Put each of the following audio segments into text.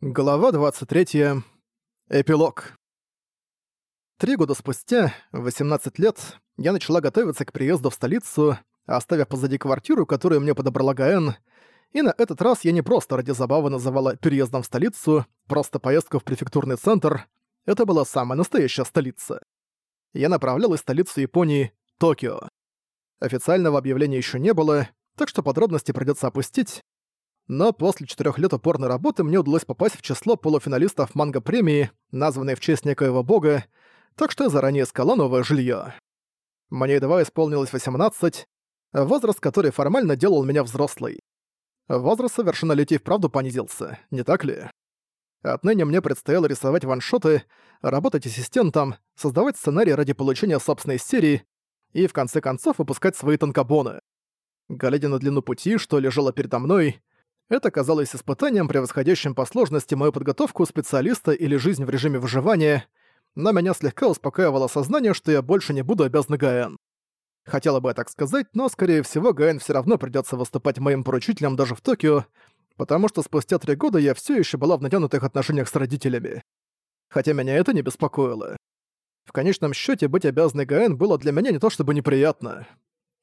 Глава 23. Эпилог. Три года спустя, 18 лет, я начала готовиться к приезду в столицу, оставив позади квартиру, которую мне подобрала Гаэн, и на этот раз я не просто ради забавы называла переездом в столицу, просто поездку в префектурный центр, это была самая настоящая столица. Я направлялась в столицу Японии, Токио. Официального объявления еще не было, так что подробности придется опустить, но после четырех лет упорной работы мне удалось попасть в число полуфиналистов манго-премии, названной в честь некоего бога, так что я заранее искала новое жилье. Мне едва исполнилось 18, возраст, который формально делал меня взрослой. Возраст совершеннолетия вправду понизился, не так ли? Отныне мне предстояло рисовать ваншоты, работать ассистентом, создавать сценарии ради получения собственной серии и, в конце концов, выпускать свои танкобоны. Глядя на длину пути, что лежало передо мной, это казалось испытанием, превосходящим по сложности мою подготовку специалиста или жизнь в режиме выживания, но меня слегка успокаивало сознание, что я больше не буду обязан Гаэн. Хотела бы я так сказать, но, скорее всего, Гаэн все равно придется выступать моим поручителем даже в Токио, потому что спустя три года я все еще была в натянутых отношениях с родителями. Хотя меня это не беспокоило. В конечном счете быть обязанной Гаэн было для меня не то чтобы неприятно.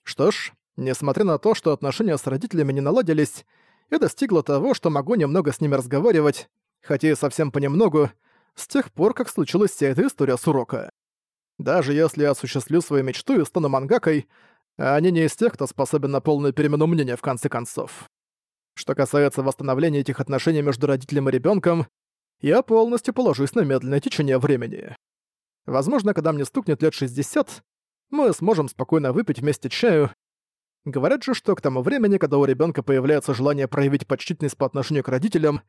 Что ж, несмотря на то, что отношения с родителями не наладились, и достигла того, что могу немного с ними разговаривать, хотя и совсем понемногу, с тех пор, как случилась вся эта история с урока. Даже если я осуществлю свою мечту и стану мангакой, они не из тех, кто способен на полную перемену мнения в конце концов. Что касается восстановления этих отношений между родителем и ребенком, я полностью положусь на медленное течение времени. Возможно, когда мне стукнет лет 60, мы сможем спокойно выпить вместе чаю Говорят же, что к тому времени, когда у ребенка появляется желание проявить почтительность по отношению к родителям,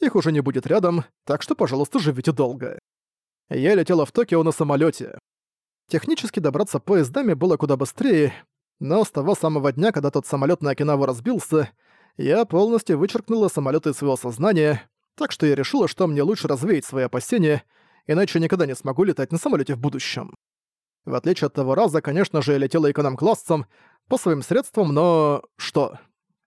их уже не будет рядом, так что, пожалуйста, живите долго. Я летела в Токио на самолете. Технически добраться поездами было куда быстрее, но с того самого дня, когда тот самолет на Окинаву разбился, я полностью вычеркнула самолеты из своего сознания, так что я решила, что мне лучше развеять свои опасения, иначе никогда не смогу летать на самолете в будущем. В отличие от того раза, конечно же, я летела эконом-классом, по своим средствам, но... что?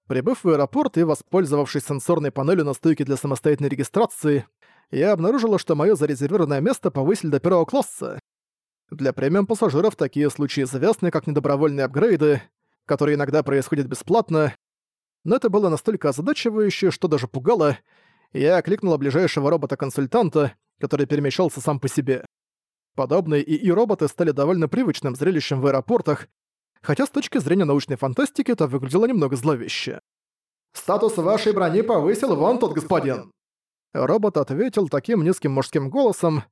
Прибыв в аэропорт и воспользовавшись сенсорной панелью на стойке для самостоятельной регистрации, я обнаружила, что моё зарезервированное место повысили до первого класса. Для премиум-пассажиров такие случаи известны как недобровольные апгрейды, которые иногда происходят бесплатно, но это было настолько озадачивающе, что даже пугало, я кликнула ближайшего робота-консультанта, который перемещался сам по себе. Подобные ИИ-роботы стали довольно привычным зрелищем в аэропортах, хотя с точки зрения научной фантастики это выглядело немного зловеще. «Статус вашей брони повысил вон тот господин!» Робот ответил таким низким мужским голосом,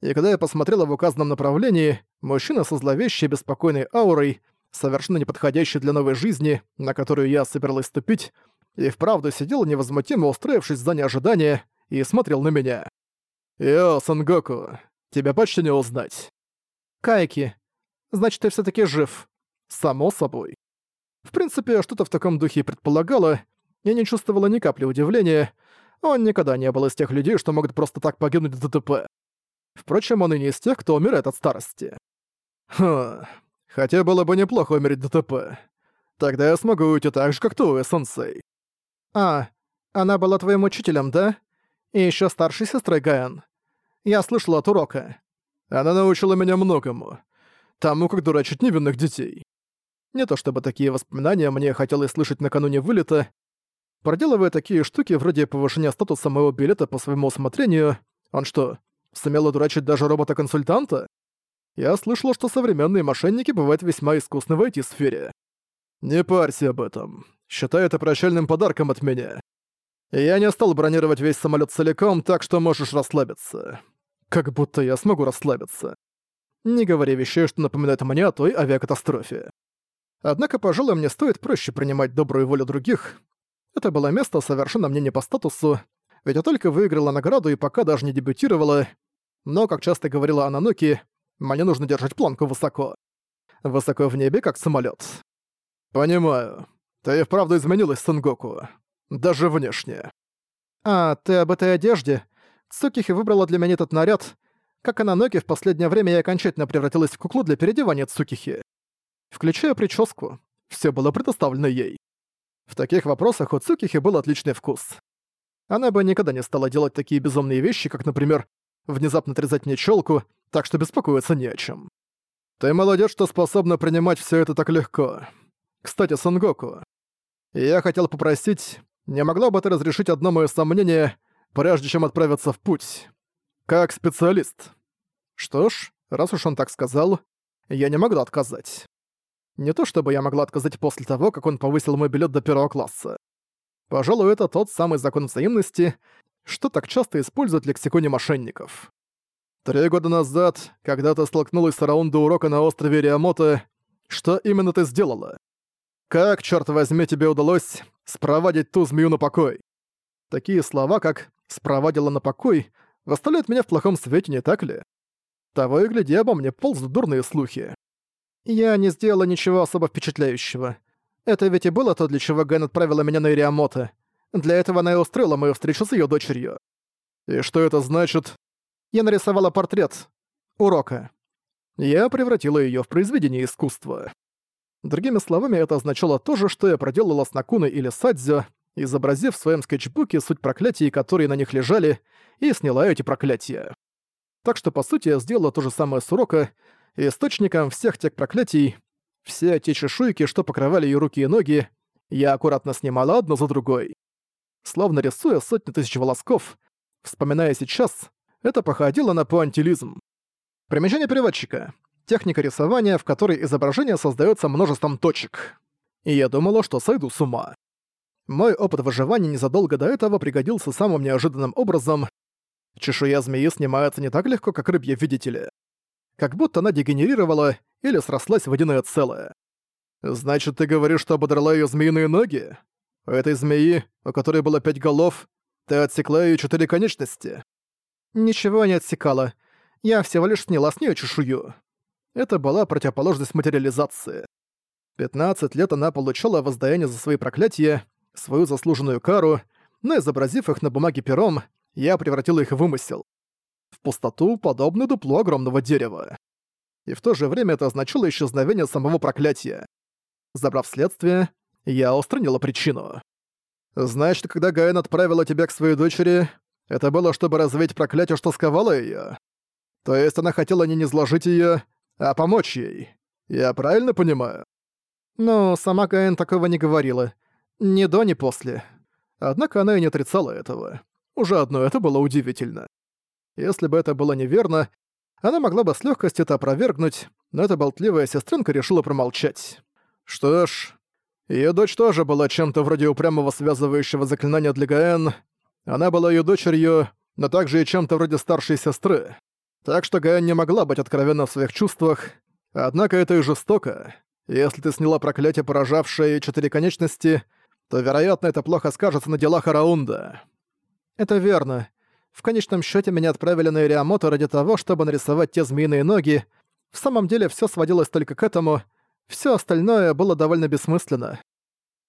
и когда я посмотрела в указанном направлении, мужчина со зловещей беспокойной аурой, совершенно неподходящей для новой жизни, на которую я собиралась ступить, и вправду сидел невозмутимо устроившись в зоне ожидания, и смотрел на меня. «Йо, Сангоку, тебя почти не узнать». «Кайки, значит, ты все таки жив», Само собой. В принципе, что-то в таком духе и предполагала, я не чувствовала ни капли удивления, он никогда не был из тех людей, что могут просто так погибнуть в ДТП. Впрочем, он и не из тех, кто умирает от старости. Хм, хотя было бы неплохо умереть в ДТП. Тогда я смогу уйти так же, как Туэ, сенсей. А, она была твоим учителем, да? И еще старшей сестрой Гаэн. Я слышала от урока. Она научила меня многому. Тому, как дурачить невинных детей. Не то чтобы такие воспоминания мне хотелось слышать накануне вылета. Проделывая такие штуки вроде повышения статуса моего билета по своему усмотрению, он что, сумел одурачить даже робота-консультанта? Я слышал, что современные мошенники бывают весьма искусны в IT-сфере. Не парься об этом. Считай это прощальным подарком от меня. Я не стал бронировать весь самолет целиком, так что можешь расслабиться. Как будто я смогу расслабиться. Не говори вещей, что напоминают мне о той авиакатастрофе. Однако, пожалуй, мне стоит проще принимать добрую волю других. Это было место совершенно мне не по статусу, ведь я только выиграла награду и пока даже не дебютировала. Но, как часто говорила Ананоки, мне нужно держать планку высоко. Высоко в небе, как самолет. Понимаю. Ты и вправду изменилась, Сангоку. Даже внешне. А, ты об этой одежде? Цукихи выбрала для меня этот наряд. Как Ананоки, в последнее время я окончательно превратилась в куклу для переодевания Цукихи включая прическу. Все было предоставлено ей. В таких вопросах у Цукихи был отличный вкус. Она бы никогда не стала делать такие безумные вещи, как, например, внезапно отрезать мне челку, так что беспокоиться не о чем. Ты молодец, что способна принимать все это так легко. Кстати, Сангоку, я хотел попросить, не могла бы ты разрешить одно мое сомнение, прежде чем отправиться в путь? Как специалист. Что ж, раз уж он так сказал, я не могла отказать. Не то чтобы я могла отказать после того, как он повысил мой билет до первого класса. Пожалуй, это тот самый закон взаимности, что так часто используют в лексиконе мошенников. Три года назад, когда ты столкнулась с раунда урока на острове Риамото, что именно ты сделала? Как, черт возьми, тебе удалось спровадить ту змею на покой? Такие слова, как «спровадила на покой», выставляют меня в плохом свете, не так ли? Того и гляди, обо мне ползут дурные слухи. Я не сделала ничего особо впечатляющего. Это ведь и было то, для чего Гэн отправила меня на Ириамото. Для этого она и устроила мою встречу с ее дочерью. И что это значит? Я нарисовала портрет. Урока. Я превратила ее в произведение искусства. Другими словами, это означало то же, что я проделала с Накуной или Садзё, изобразив в своем скетчбуке суть проклятий, которые на них лежали, и сняла эти проклятия. Так что, по сути, я сделала то же самое с урока, источником всех тех проклятий, все те чешуйки, что покрывали ее руки и ноги, я аккуратно снимала одну за другой. Словно рисуя сотни тысяч волосков, вспоминая сейчас, это походило на пуантилизм. Примечание переводчика. Техника рисования, в которой изображение создается множеством точек. И я думала, что сойду с ума. Мой опыт выживания незадолго до этого пригодился самым неожиданным образом. Чешуя змеи снимается не так легко, как рыбья, видите ли как будто она дегенерировала или срослась в единое целое. «Значит, ты говоришь, что ободрала её змеиные ноги? У этой змеи, у которой было пять голов, ты отсекла её четыре конечности?» «Ничего не отсекала. Я всего лишь сняла с неё чешую». Это была противоположность материализации. 15 лет она получала воздаяние за свои проклятия, свою заслуженную кару, но изобразив их на бумаге пером, я превратила их в вымысел пустоту, подобную дуплу огромного дерева. И в то же время это означало исчезновение самого проклятия. Забрав следствие, я устранила причину. Значит, когда Гаэн отправила тебя к своей дочери, это было, чтобы развеять проклятие, что сковало её? То есть она хотела не низложить её, а помочь ей. Я правильно понимаю? Но сама Гаэн такого не говорила. Ни до, ни после. Однако она и не отрицала этого. Уже одно это было удивительно. Если бы это было неверно, она могла бы с легкостью это опровергнуть, но эта болтливая сестренка решила промолчать. Что ж, ее дочь тоже была чем-то вроде упрямого связывающего заклинания для Гаэн. Она была ее дочерью, но также и чем-то вроде старшей сестры. Так что Гаэн не могла быть откровенна в своих чувствах, однако это и жестоко. Если ты сняла проклятие, поражавшее четыре конечности, то, вероятно, это плохо скажется на делах Араунда. Это верно. В конечном счете меня отправили на Ириамото ради того, чтобы нарисовать те змеиные ноги. В самом деле все сводилось только к этому. Все остальное было довольно бессмысленно.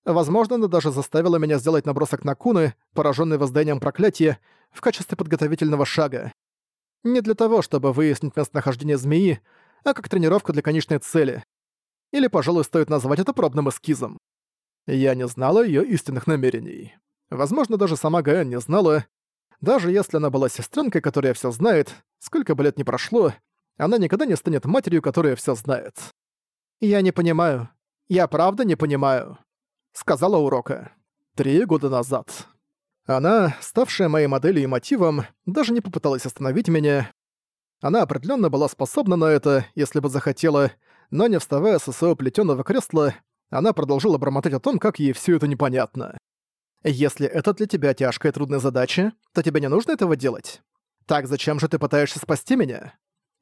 Возможно, она даже заставила меня сделать набросок на куны, пораженный возданием проклятия, в качестве подготовительного шага. Не для того, чтобы выяснить местонахождение змеи, а как тренировку для конечной цели. Или, пожалуй, стоит назвать это пробным эскизом. Я не знала ее истинных намерений. Возможно, даже сама Гаэн не знала, даже если она была сестренкой, которая все знает, сколько бы лет ни прошло, она никогда не станет матерью, которая все знает. «Я не понимаю. Я правда не понимаю», — сказала Урока. Три года назад. Она, ставшая моей моделью и мотивом, даже не попыталась остановить меня. Она определенно была способна на это, если бы захотела, но не вставая со своего плетёного кресла, она продолжила бормотать о том, как ей все это непонятно. Если это для тебя тяжкая и трудная задача, то тебе не нужно этого делать. Так зачем же ты пытаешься спасти меня?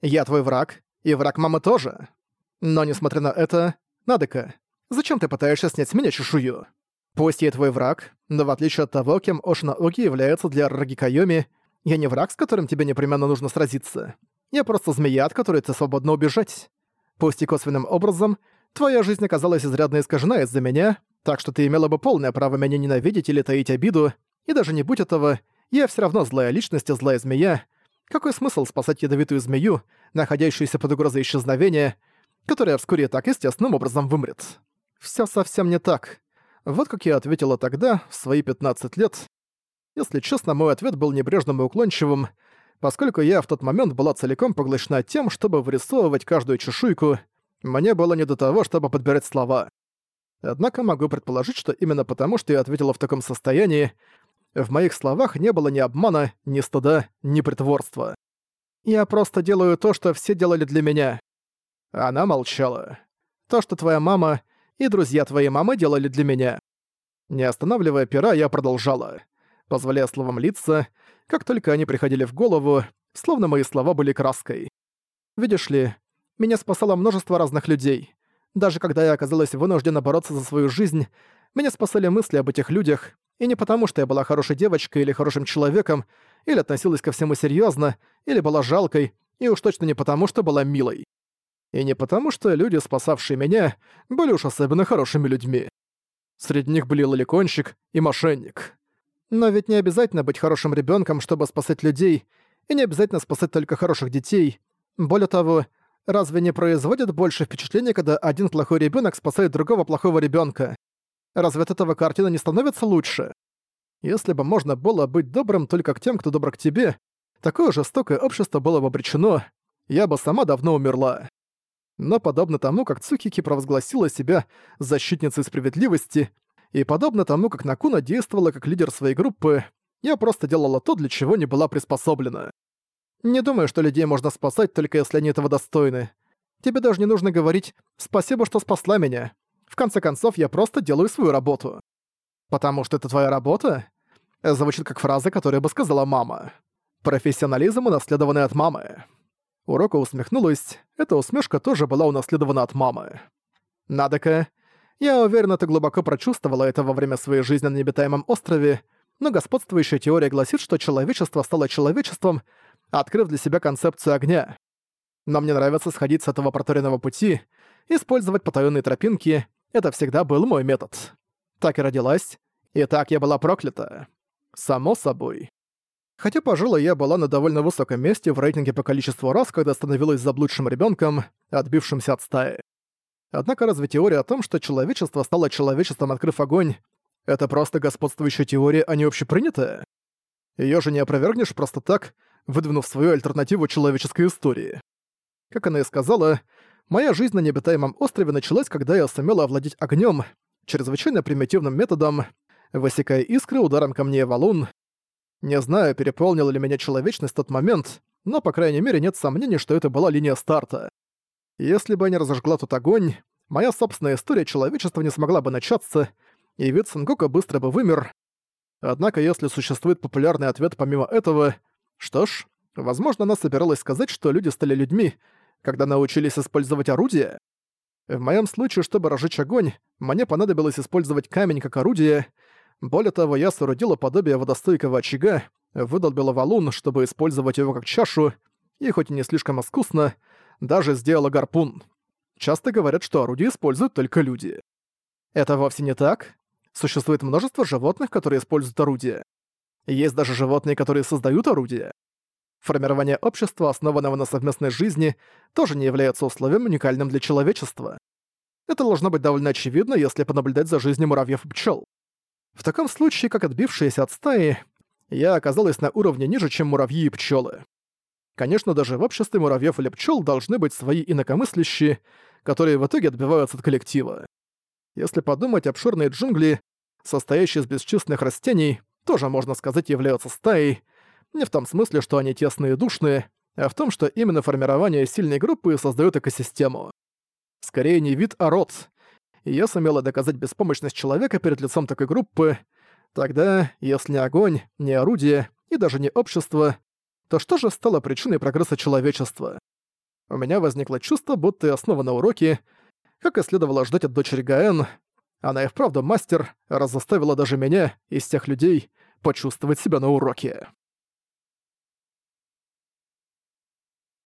Я твой враг, и враг мамы тоже. Но несмотря на это, Надека, зачем ты пытаешься снять с меня чешую? Пусть я твой враг, но в отличие от того, кем Ошина Оги является для Раги Кайоми, я не враг, с которым тебе непременно нужно сразиться. Я просто змея, от которой ты свободно убежать. Пусть и косвенным образом, твоя жизнь оказалась изрядно искажена из-за меня, так что ты имела бы полное право меня ненавидеть или таить обиду, и даже не будь этого, я все равно злая личность и злая змея. Какой смысл спасать ядовитую змею, находящуюся под угрозой исчезновения, которая вскоре так естественным образом вымрет? Все совсем не так. Вот как я ответила тогда, в свои 15 лет. Если честно, мой ответ был небрежным и уклончивым, поскольку я в тот момент была целиком поглощена тем, чтобы вырисовывать каждую чешуйку, мне было не до того, чтобы подбирать слова. Однако могу предположить, что именно потому, что я ответила в таком состоянии, в моих словах не было ни обмана, ни стыда, ни притворства. Я просто делаю то, что все делали для меня. Она молчала. То, что твоя мама и друзья твоей мамы делали для меня. Не останавливая пера, я продолжала, позволяя словам литься, как только они приходили в голову, словно мои слова были краской. Видишь ли, меня спасало множество разных людей. Даже когда я оказалась вынуждена бороться за свою жизнь, меня спасали мысли об этих людях, и не потому, что я была хорошей девочкой или хорошим человеком, или относилась ко всему серьезно, или была жалкой, и уж точно не потому, что была милой. И не потому, что люди, спасавшие меня, были уж особенно хорошими людьми. Среди них были лоликонщик и мошенник. Но ведь не обязательно быть хорошим ребенком, чтобы спасать людей, и не обязательно спасать только хороших детей. Более того, разве не производит больше впечатления, когда один плохой ребенок спасает другого плохого ребенка? Разве от этого картина не становится лучше? Если бы можно было быть добрым только к тем, кто добр к тебе, такое жестокое общество было бы обречено, я бы сама давно умерла. Но подобно тому, как Цукики провозгласила себя защитницей справедливости, и подобно тому, как Накуна действовала как лидер своей группы, я просто делала то, для чего не была приспособлена. Не думаю, что людей можно спасать, только если они этого достойны. Тебе даже не нужно говорить «спасибо, что спасла меня». В конце концов, я просто делаю свою работу. Потому что это твоя работа? Звучит как фраза, которую бы сказала мама. Профессионализм, унаследованный от мамы. Урока усмехнулась. Эта усмешка тоже была унаследована от мамы. Надо-ка. Я уверена, ты глубоко прочувствовала это во время своей жизни на необитаемом острове, но господствующая теория гласит, что человечество стало человечеством, открыв для себя концепцию огня. Но мне нравится сходить с этого проторенного пути, использовать потаённые тропинки, это всегда был мой метод. Так и родилась, и так я была проклята. Само собой. Хотя, пожалуй, я была на довольно высоком месте в рейтинге по количеству раз, когда становилась заблудшим ребенком, отбившимся от стаи. Однако разве теория о том, что человечество стало человечеством, открыв огонь, это просто господствующая теория, а не общепринятая? Её же не опровергнешь просто так, выдвинув свою альтернативу человеческой истории. Как она и сказала, Моя жизнь на необитаемом острове началась, когда я сумела овладеть огнем, чрезвычайно примитивным методом, высекая искры ударом камней валун. Не знаю, переполнила ли меня человечность в тот момент, но, по крайней мере, нет сомнений, что это была линия старта. Если бы я не разожгла тут огонь, моя собственная история человечества не смогла бы начаться, и вид Сангока быстро бы вымер. Однако, если существует популярный ответ помимо этого, что ж, возможно, она собиралась сказать, что люди стали людьми, когда научились использовать орудие? В моем случае, чтобы разжечь огонь, мне понадобилось использовать камень как орудие. Более того, я соорудила подобие водостойкого очага, выдолбила валун, чтобы использовать его как чашу, и хоть и не слишком искусно, даже сделала гарпун. Часто говорят, что орудие используют только люди. Это вовсе не так. Существует множество животных, которые используют орудия. Есть даже животные, которые создают орудия. Формирование общества, основанного на совместной жизни, тоже не является условием уникальным для человечества. Это должно быть довольно очевидно, если понаблюдать за жизнью муравьев и пчел. В таком случае, как отбившиеся от стаи, я оказалась на уровне ниже, чем муравьи и пчелы. Конечно, даже в обществе муравьев или пчел должны быть свои инакомыслящие, которые в итоге отбиваются от коллектива. Если подумать, обширные джунгли, состоящие из бесчисленных растений, тоже, можно сказать, являются стаей, не в том смысле, что они тесные и душные, а в том, что именно формирование сильной группы создает экосистему. Скорее не вид, а род. И я сумела доказать беспомощность человека перед лицом такой группы. Тогда, если не огонь, не орудие и даже не общество, то что же стало причиной прогресса человечества? У меня возникло чувство, будто я снова на уроке, как и следовало ждать от дочери Гаэн. Она и вправду мастер, раз заставила даже меня, из тех людей, почувствовать себя на уроке.